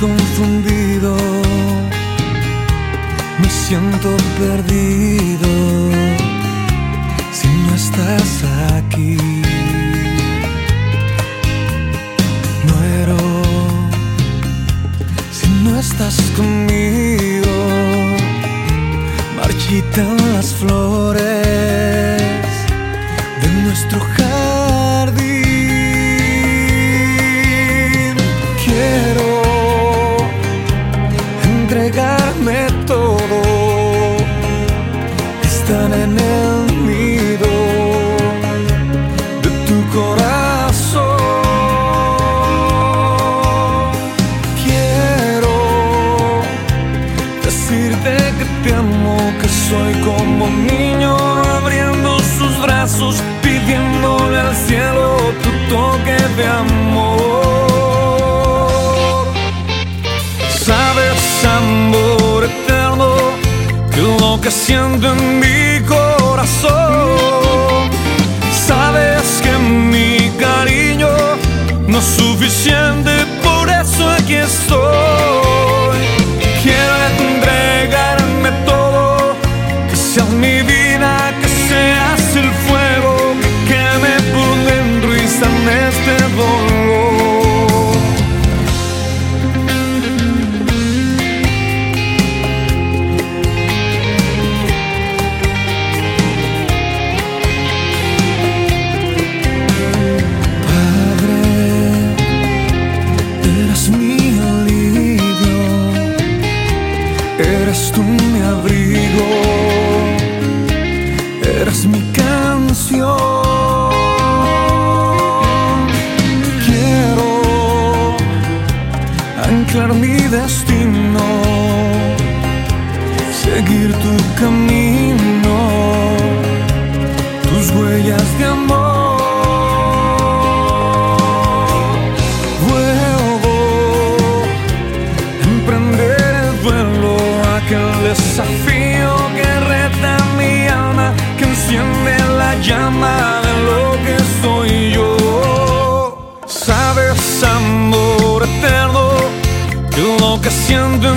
confundido, me siento perdido si no estás aquí. Muero si no estás conmigo, marchitan las flores de nuestro jardín. En el nido de tu corazón. Quiero decirte que te amo, que soy como un niño abriendo sus brazos, pidiéndole al cielo tu toque de amor. Sabes, amor eterno, que lo que siento en mi corazón. Sabes que mi cariño no es suficiente, por eso aquí estoy. Quiero entregarme todo, que seas mi vida, que seas el fuego eres tú mi abrigo, eres mi canción. Quiero anclar mi destino, lo que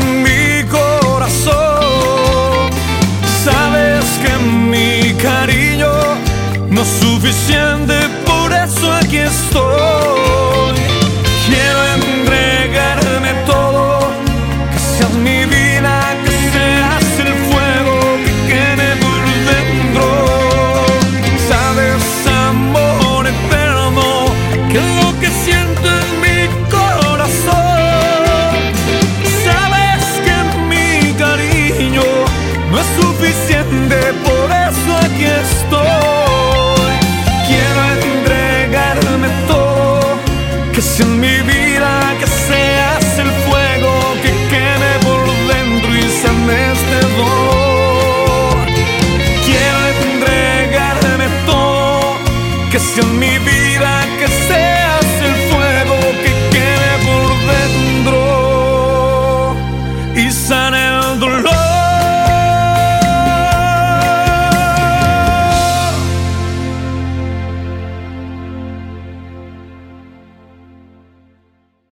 Cause